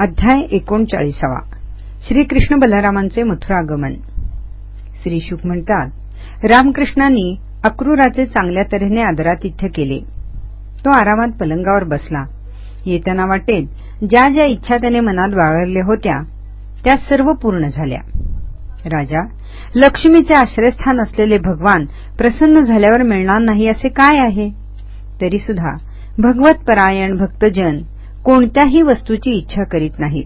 अध्याय एकोणचाळीसावा. श्रीकृष्ण बलरामांचे मथुरागमन श्री शुक म्हणतात रामकृष्णांनी अक्रूराचे चांगल्या तऱ्हेने आदरातिथ्य केले. तो आरामात पलंगावर बसला. येताना वाटेत ज्या ज्या इच्छा त्याने मनात बाळगल्या होत्या त्या सर्व पूर्ण झाल्या. राजा लक्ष्मीचे आश्रयस्थान असलेले भगवान प्रसन्न झाल्यावर मिळणार नाही असे काय आहे? तरी सुद्धा भगवत परायण भक्तजन कोणत्याही वस्तूची इच्छा करीत नाहीत.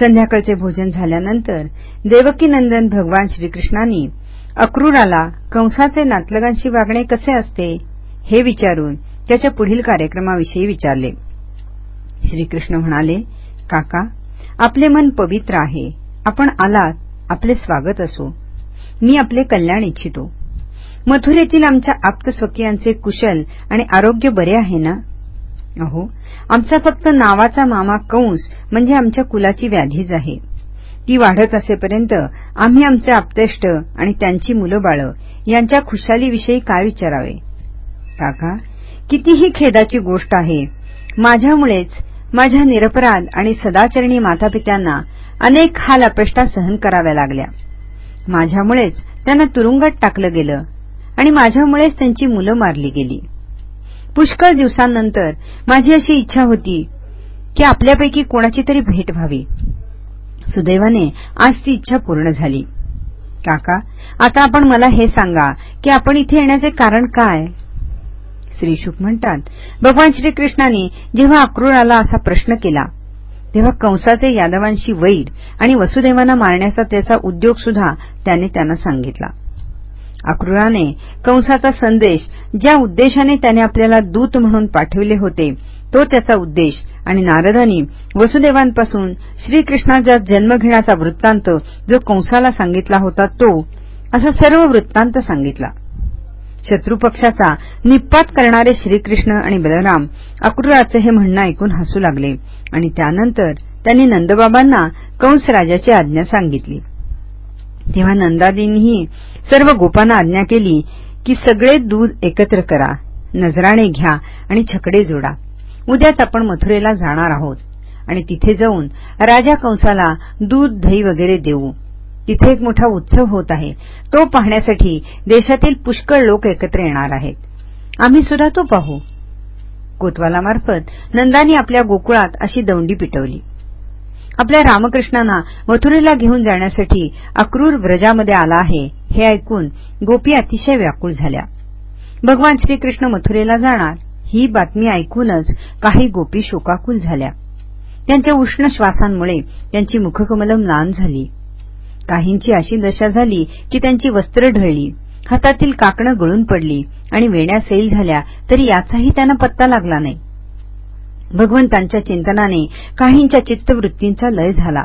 संध्याकाळचे भोजन झाल्यानंतर देवकीनंदन भगवान श्रीकृष्णांनी अक्रूराला कंसाचे नातलगांशी वागणे कसे असते हे विचारून त्याच्या पुढील कार्यक्रमाविषयी विचारले. श्रीकृष्ण म्हणाले काका आपले मन पवित्र आहे. आपण आलात आपले स्वागत असो. मी आपले कल्याण इच्छितो. मथुरेतील आमच्या आप्तस्वकीयांचे कुशल आणि आरोग्य बरे आहे ना? अहो आमचा फक्त नावाचा मामा कंस म्हणजे आमच्या कुलाची व्याधीच आहे. ती वाढत असेपर्यंत आम्ही आमचे आप्तेष्ट आणि त्यांची मुलं बाळं यांच्या खुशालीविषयी काय विचारावे? काका कितीही खेदाची गोष्ट आहे. माझ्यामुळेच माझ्या निरपराध आणि सदाचरणी मातापित्यांना अनेक हाल अपेष्टा सहन कराव्या लागल्या. माझ्यामुळेच त्यांना तुरुंगात टाकलं गेलं आणि माझ्यामुळेच त्यांची मुलं मारली गेली. पुष्कळ दिवसांनंतर माझी अशी इच्छा होती की आपल्यापैकी कोणाची तरी भेट व्हावी. सुदैवाने आज ती इच्छा पूर्ण झाली. काका आता आपण मला हे सांगा की आपण इथे येण्याचे कारण काय? श्रीशुभ म्हणतात भगवान श्रीकृष्णाने जेव्हा अक्रूराला असा प्रश्न केला तेव्हा कंसाचे यादवांशी वैर आणि वसुदेवांना मारण्याचा त्याचा उद्योग सुद्धा त्याने त्यांना सांगितला. अक्रूराने कंसाचा संदेश ज्या उद्देशाने त्याने आपल्याला दूत म्हणून पाठविले होते तो त्याचा उद्देश आणि नारदानी वसुदेवांपासून श्रीकृष्णाचा जन्म घेण्याचा वृत्तांत जो कंसाला सांगितला होता तो असा सर्व वृत्तांत सांगितला. शत्रुपक्षाचा निपात करणारे श्रीकृष्ण आणि बलराम अक्रूराचे हे म्हणणं ऐकून हसू लागले आणि त्यानंतर त्यांनी नंदबाबांना कंस राजाची आज्ञा सांगितली. तेव्हा नंदादींनीही सर्व गोपांना आज्ञा केली की सगळे दूध एकत्र करा नजराणे घ्या आणि छकडे जोडा. उद्याच आपण मथुरेला जाणार आहोत आणि तिथे जाऊन राजा कंसाला दूध दही वगैरे देऊ. तिथे एक मोठा उत्सव होत आहे. तो पाहण्यासाठी देशातील पुष्कळ लोक एकत्र येणार आहेत. आम्ही सुद्धा तो पाहू. कोतवालामार्फत नंदानी आपल्या गोकुळात अशी दौंडी पिटवली. आपल्या रामकृष्णांना मथुरेला घेऊन जाण्यासाठी अक्रूर व्रजामध्ये आला आहे हे ऐकून गोपी अतिशय व्याकुळ झाल्या. भगवान श्रीकृष्ण मथुरेला जाणार ही बातमी ऐकूनच काही गोपी शोकाकुल झाल्या. त्यांच्या उष्ण श्वासांमुळे त्यांची मुखकमलम लांब झाली. काहींची अशी दशा झाली की त्यांची वस्त्र ढळली हातातील काकणं गळून पडली आणि वेण्या सैल झाल्या तरी याचाही त्यांना पत्ता लागला नाही. भगवंतांच्या चिंतनाने काहींच्या चित्तवृत्तींचा लय झाला.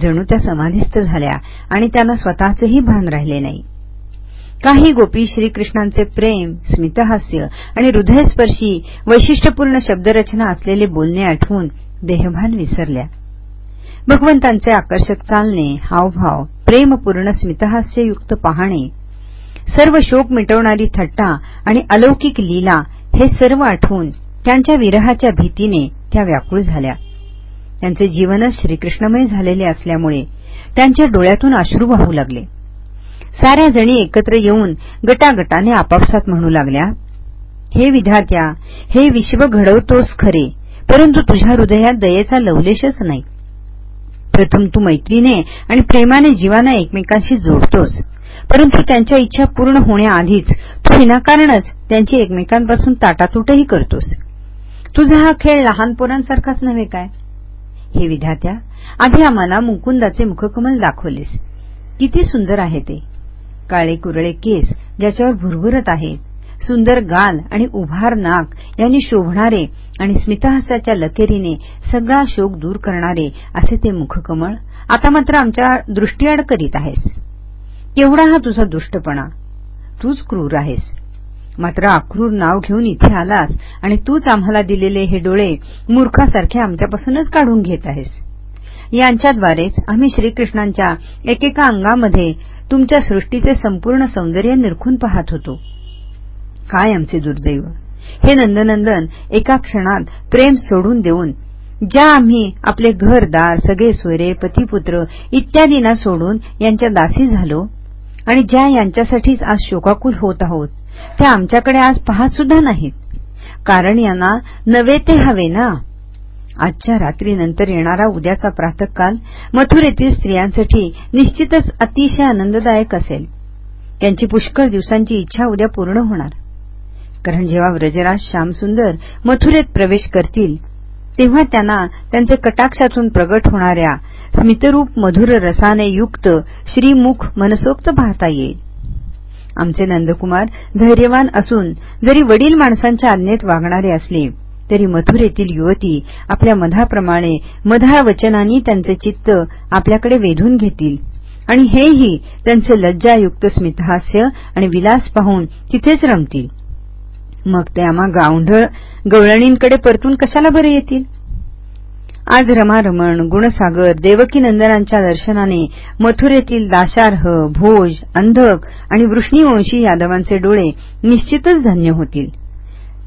जणू त्या समाधीस्थ झाल्या आणि त्यांना स्वतःचेही भान राहिले नाही. काही गोपी श्रीकृष्णांचे प्रेम स्मितहास्य आणि हृदयस्पर्शी वैशिष्ट्यपूर्ण शब्दरचना असलेले बोलणे आठवून देहभान विसरल्या. भगवंतांचे आकर्षक चालणे हावभाव प्रेमपूर्ण स्मितहास्ययुक्त पाहणे सर्व शोक मिटवणारी थट्टा आणि अलौकिक लीला हे सर्व आठवून त्यांच्या विरहाच्या भीतीने त्या व्याकुळ झाल्या. त्यांचे जीवनच श्रीकृष्णमय झालेले असल्यामुळे त्यांच्या डोळ्यातून अश्रू वाहू लागले. साऱ्या जणी एकत्र येऊन गटागटाने आपापसात म्हणू लागल्या हे विधात्या हे विश्व घडवतोस खरे परंतु तुझ्या हृदयात दयेचा लवलेशच नाही. प्रथम तू मैत्रीने आणि प्रेमाने जीवाना एकमेकांशी जोडतोस परंतु त्यांच्या इच्छा पूर्ण होण्याआधीच तू विनाकारणच त्यांची एकमेकांपासून ताटातूटही करतोस. तुझा हा खेळ लहान पोरांसारखाच नव्हे काय? हे विधात्या आधी आम्हाला मुकुंदाचे मुखकमल दाखवलेस. किती सुंदर आहे ते. काळे कुरळे केस ज्याच्यावर भुरभुरत आहेत सुंदर गाल आणि उभार नाक यांनी शोभणारे आणि स्मितहासाच्या लकेरीने सगळा शोक दूर करणारे असे ते मुखकमळ आता मात्र आमच्या दृष्टीआड करीत आहेस. केवढा हा तुझा दुष्टपणा. तूच क्रूर आहेस. मात्र अक्रूर नाव घेऊन इथे आलास आणि तूच आम्हाला दिलेले हे डोळे मूर्खासारखे आमच्यापासूनच काढून घेत आहेस. यांच्याद्वारेच आम्ही श्रीकृष्णांच्या एकेका अंगामध्ये तुमच्या सृष्टीचे संपूर्ण सौंदर्य निरखून पाहत होतो. काय आमचे दुर्दैव? हे नंदनंदन एका क्षणात प्रेम सोडून देऊन ज्या आम्ही आपले घरदार सगळे सोयरे पतीपुत्र इत्यादींना सोडून यांच्या दासी झालो आणि ज्या यांच्यासाठीच आज शोकाकुल होत आहोत त्या आमच्याकडे आज पाहत सुद्धा नाहीत. कारण यांना नवे ते हवे ना? आजच्या रात्रीनंतर येणारा उद्याचा प्रातकाल मथुरेतील स्त्रियांसाठी निश्चितच अतिशय आनंददायक असेल. त्यांची पुष्कळ दिवसांची इच्छा उद्या पूर्ण होणार. कारण जेव्हा व्रजराज श्यामसुंदर मथुरेत प्रवेश करतील तेव्हा त्यांना त्यांचे कटाक्षातून प्रगट होणाऱ्या स्मितरूप मधुर रसाने युक्त श्रीमुख मनसोक्त पाहता येईल. आमचे नंदकुमार धैर्यवान असून जरी वडील माणसांच्या आज्ञेत वागणारे असले तरी मथुरेतील युवती आपल्या मधाप्रमाणे मधा वचनांनी त्यांचे चित्त आपल्याकडे वेधून घेतील. आणि हेही त्यांचे लज्जायुक्त स्मितहास्य आणि विलास पाहून तिथेच रमतील. मग ते आम्हा गावंढळ गवळणींकडे परतून कशाला बरे येतील? आज रमारमण गुणसागर देवकीनंदनांच्या दर्शनाने मथुरेतील दाशार्ह भोज अंधक आणि वृष्णीवंशी यादवांचे डोळे निश्चितच धन्य होतील.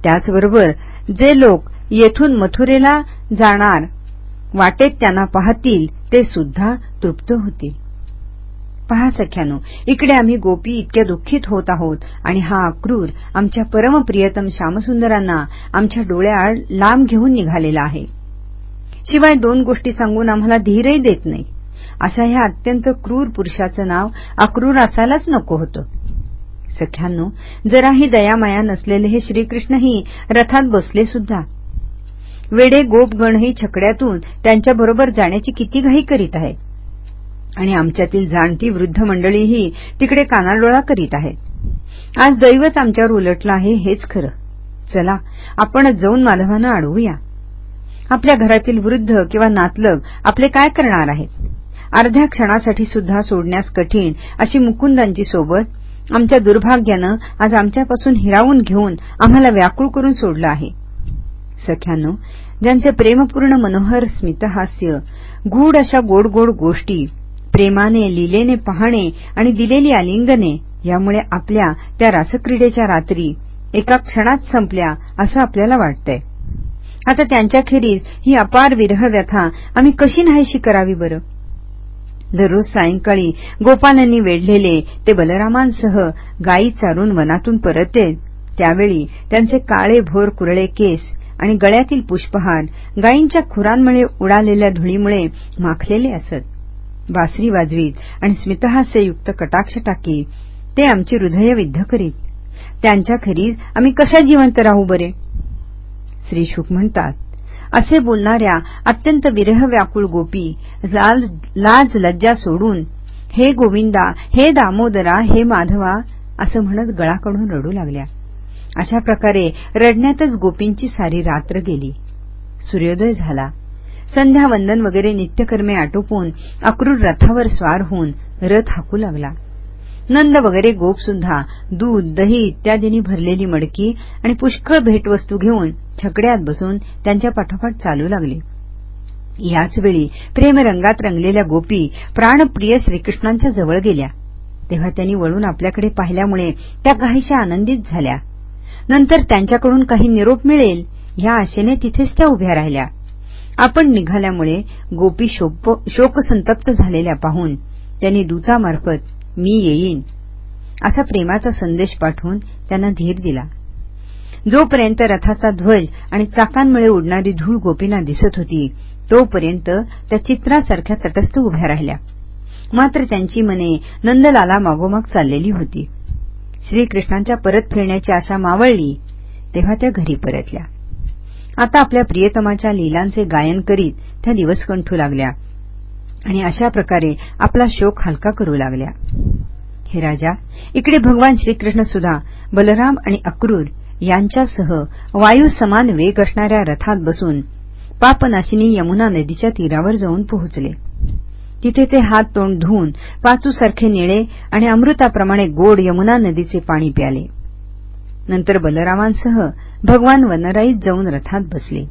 त्याचबरोबर जे लोक येथून मथुरेला जाणार वाटेत त्यांना पाहतील ते सुद्धा तृप्त होतील. पहा सख्यानो इकडे आम्ही गोपी इतक्या दुःखित होत आहोत आणि हा अक्रूर आमच्या परमप्रियतम श्यामसुंदरांना आमच्या डोळ्याआड लांब घेऊन निघालेला आहे. शिवाय दोन गोष्टी सांगून आम्हाला धीरही देत नाही. अशा ह्या अत्यंत क्रूर पुरुषाचं नाव अक्रूर असायलाच नको होतं. सख्यांनो जराही दयामाया नसलेले हे श्रीकृष्णही रथात बसले सुद्धा. वेडे गोपगणही छकड्यातून त्यांच्याबरोबर जाण्याची किती घाई करीत आहेत. आणि आमच्यातील जाणती वृद्ध मंडळीही तिकडे कानाडोळा करीत आहेत. आज दैवच आमच्यावर उलटलं आहे हेच खरं. चला आपण जाऊन माधवानं अडवूया. आपल्या घरातील वृद्ध किंवा नातलग आपले काय करणार आहेत? अर्ध्या क्षणासाठी सुद्धा सोडण्यास कठीण अशी मुकुंदांची सोबत आमच्या दुर्भाग्यानं आज आमच्यापासून हिरावून घेऊन आम्हाला व्याकुळ करून सोडलं आहे. सख्यानो ज्यांचे प्रेमपूर्ण मनोहर स्मितहास्य गूढ अशा गोड गोड गोष्टी प्रेमाने लिलेने पाहणे आणि दिलेली आलिंगने यामुळे आपल्या त्या रासक्रीडेच्या रात्री एका क्षणात संपल्या असं आपल्याला वाटतंय. आता त्यांच्याखेरीज ही अपार विरह व्यथा आम्ही कशी नाहीशी करावी बरं? दररोज सायंकाळी गोपालांनी वेढलेले ते बलरामांसह गायी चारून वनातून परतले. त्यावेळी त्यांचे काळे भोर कुरळे केस आणि गळ्यातील पुष्पहार गायींच्या खुरांमुळे उडालेल्या धुळीमुळे माखलेले असत. बासरी वाजवीत आणि स्मितहास्ययुक्त कटाक्ष टाकी ते आमची हृदयविद्ध करीत. त्यांच्याखेरीज आम्ही कशा जिवंत राहू बरे? श्री शुक म्हणतात. असे बोलणाऱ्या अत्यंत विरह व्याकुळ गोपी लाज लज्जा सोडून हे गोविंदा हे दामोदरा हे माधवा असं म्हणत गळाकडून रडू लागल्या. अशा प्रकारे रडण्यातच गोपींची सारी रात्र गेली. सूर्योदय झाला. संध्यावंदन वगैरे नित्यकर्मे आटोपून अक्रूर रथावर स्वार होऊन रथ हाकू लागला. नंद वगैरे गोप सुद्धा दूध दही इत्यादींनी भरलेली मडकी आणि पुष्कळ भेटवस्तू घेऊन छकड्यात बसून त्यांच्या पाठोपाठ चालू लागले. याचवेळी प्रेमरंगात रंगलेल्या गोपी प्राणप्रिय श्रीकृष्णांच्या जवळ गेल्या. तेव्हा त्यांनी वळून आपल्याकडे पाहिल्यामुळे त्या काहीशा आनंदित झाल्या. नंतर त्यांच्याकडून काही निरोप मिळेल या आशेने तिथेच त्या उभ्या राहिल्या. आपण निघाल्यामुळे गोपी शोकसंतप्त झालेल्या पाहून त्यांनी दूतामार्फत मी येईन. असा प्रेमाचा संदेश पाठवून त्यांना धीर दिला. जोपर्यंत रथाचा ध्वज आणि चाकांमुळे उडणारी धूळ गोपींना दिसत होती तोपर्यंत त्या चित्रासारख्या तटस्थ उभ्या राहिल्या. मात्र त्यांची मने नंदलाला मागोमाग चाललेली होती. श्रीकृष्णांच्या परत फिरण्याची आशा मावळली तेव्हा त्या घरी परतल्या. आता आपल्या प्रियतमाच्या लीलांचे गायन करीत त्या दिवस कंठू लागल्या. आणि अशा प्रकारे आपला शोक हलका करू लागल्या. हे राजा इकडे भगवान श्रीकृष्ण सुद्धा बलराम आणि अक्रूर यांच्यासह वायू समान वेग असणाऱ्या रथात बसून पापनाशिनी यमुना नदीच्या तीरावर जाऊन पोहोचले. तिथे ते हात तोंड धुवून पाचूसारखे निळे आणि अमृताप्रमाणे गोड यमुना नदीचे पाणी प्याले. नंतर बलरामांसह भगवान वनराईत जाऊन रथात बसले.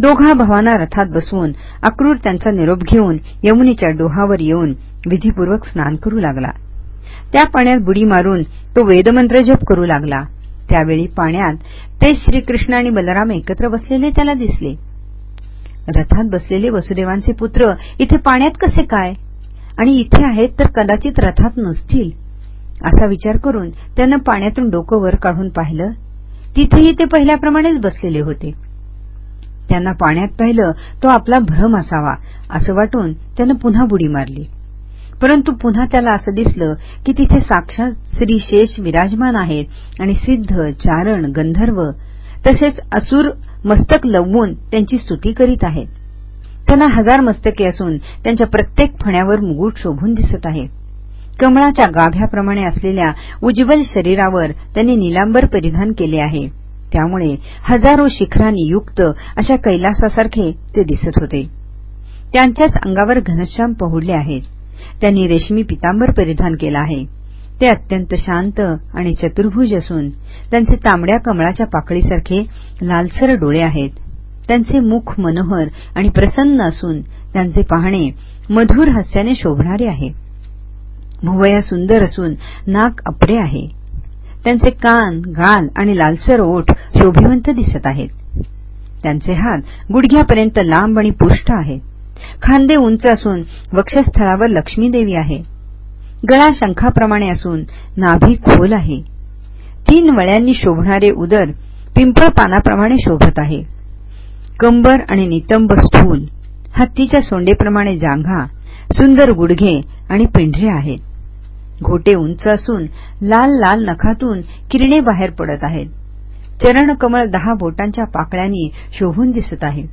दोघा भावांना रथात बसवून अक्रूर त्यांचा निरोप घेऊन यमुनीच्या डोहावर येऊन विधीपूर्वक स्नान करू लागला. त्या पाण्यात बुडी मारून तो वेदमंत्र जप करू लागला. त्यावेळी पाण्यात ते श्रीकृष्ण आणि बलराम एकत्र बसलेले त्याला दिसले. रथात बसलेले वसुदेवांचे पुत्र इथे पाण्यात कसे काय? आणि इथे आहेत तर कदाचित रथात नसतील? असा विचार करून त्यानं पाण्यातून डोकं वर काढून पाहिलं. तिथेही ते पहिल्याप्रमाणेच बसलेले होते. त्यांना पाण्यात पाहिलं तो आपला भ्रम असावा असं वाटून त्यानं पुन्हा बुडी मारली. परंतु पुन्हा त्याला असं दिसलं की तिथे साक्षात श्री शेष विराजमान आहेत आणि सिद्ध चारण गंधर्व तसेच असुर मस्तक लवून त्यांची स्तुती करीत आहेत. त्यांना हजार मस्तके असून त्यांच्या प्रत्येक फण्यावर मुगुट शोभून दिसत आहे. कमळाच्या गाभ्याप्रमाणे असलेल्या उज्ज्वल शरीरावर त्यांनी निलांबर परिधान केले आहे. त्यामुळे हजारो शिखरांनी युक्त अशा कैलासासारखे ते दिसत होते. त्यांच्याच अंगावर घनश्याम पहुडले आहेत. त्यांनी रेशमी पितांबर परिधान केला आहे. ते अत्यंत शांत आणि चतुर्भुज असून त्यांचे तांबड्या कमळाच्या पाकळीसारखे लालसर डोळे आहेत. त्यांचे मुख मनोहर आणि प्रसन्न असून त्यांचे पाहणे मधुर हास्याने शोभणारे आहे. भुवया सुंदर असून नाक अपरे आहे. त्यांचे कान गाल आणि लालसर ओठ शोभिवंत दिसत आहेत. त्यांचे हात गुडघ्यापर्यंत लांब आणि पुष्ट आहेत. खांदे उंच असून वक्षस्थळावर लक्ष्मीदेवी आहे. गळा शंखाप्रमाणे असून नाभी खोल आहे. तीन वळ्यांनी शोभणारे उदर पिंपळ पानाप्रमाणे शोभत आहे. कंबर आणि नितंब स्थूल हत्तीच्या सोंडेप्रमाणे जांघा सुंदर गुडघे आणि पिंढरे आहेत. घोटे उंच असून लाल लाल नखातून किरणे बाहेर पडत आहेत. चरणकमळ दहा बोटांच्या पाकळ्यांनी शोभून दिसत आहे.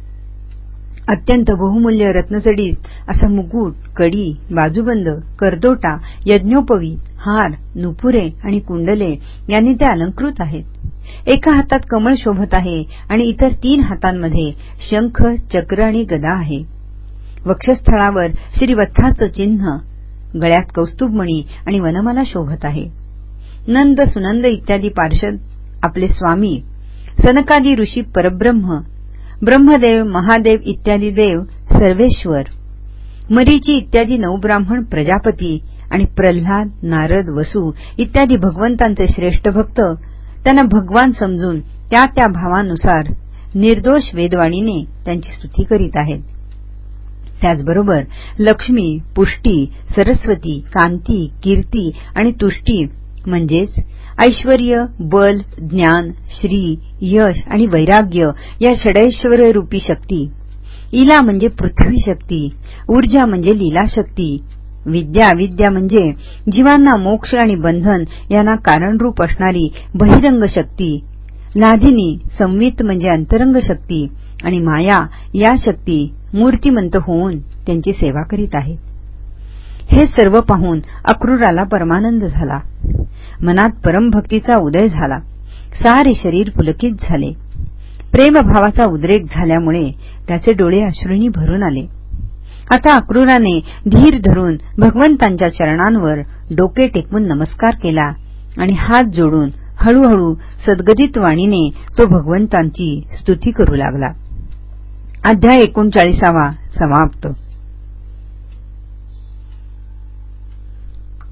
अत्यंत बहुमूल्य रत्नजडीत असा मुकुट कडी बाजूबंद करदोटा यज्ञोपवीत हार नुपुरे आणि कुंडले यांनी ते अलंकृत आहेत. एका हातात कमळ शोभत आहे आणि इतर तीन हातांमध्ये शंख चक्र आणि गदा आहे. वक्षस्थळावर श्रीवत्साचं चिन्ह गळ्यात कौस्तुभमणी आणि वनमाला शोभत आहे. नंद सुनंद इत्यादी पार्षद आपले स्वामी सनकादी ऋषी परब्रह्म ब्रह्मदेव महादेव इत्यादी देव सर्वेश्वर मरीची इत्यादी नवब्राह्मण प्रजापती आणि प्रल्हाद नारद वसू इत्यादी भगवंतांचे श्रेष्ठ भक्त त्यांना भगवान समजून त्या त्या भावानुसार निर्दोष वेदवाणीने त्यांची स्तुती करीत आहेत. त्याचबरोबर लक्ष्मी पुष्टी सरस्वती कांती कीर्ती आणि तुष्टी म्हणजेच ऐश्वर बल ज्ञान श्री यश आणि वैराग्य या षडैश्वररूपी शक्ती. इला म्हणजे पृथ्वी शक्ती ऊर्जा म्हणजे लीलाशक्ती विद्या विद्या म्हणजे जीवांना मोक्ष आणि बंधन यांना कारणरूप असणारी बहिरंग शक्ती लाधिनी संवित म्हणजे अंतरंग शक्ती आणि माया या शक्ती. मूर्तिमंत होऊन त्यांची सेवा करीत आहेत. हे सर्व पाहून अक्रूराला परमानंद झाला. मनात परमभक्तीचा उदय झाला. सारे शरीर पुलकित झाले. प्रेमभावाचा उद्रेक झाल्यामुळे त्याचे डोळे अश्रूंनी भरून आले. आता अक्रूराने धीर धरून भगवंतांच्या चरणांवर डोके टेकवून नमस्कार केला आणि हात जोडून हळूहळू सद्गदित वाणीने तो भगवंतांची स्तुती करू लागला. अध्याय एकोणचाळीसावा समाप्त.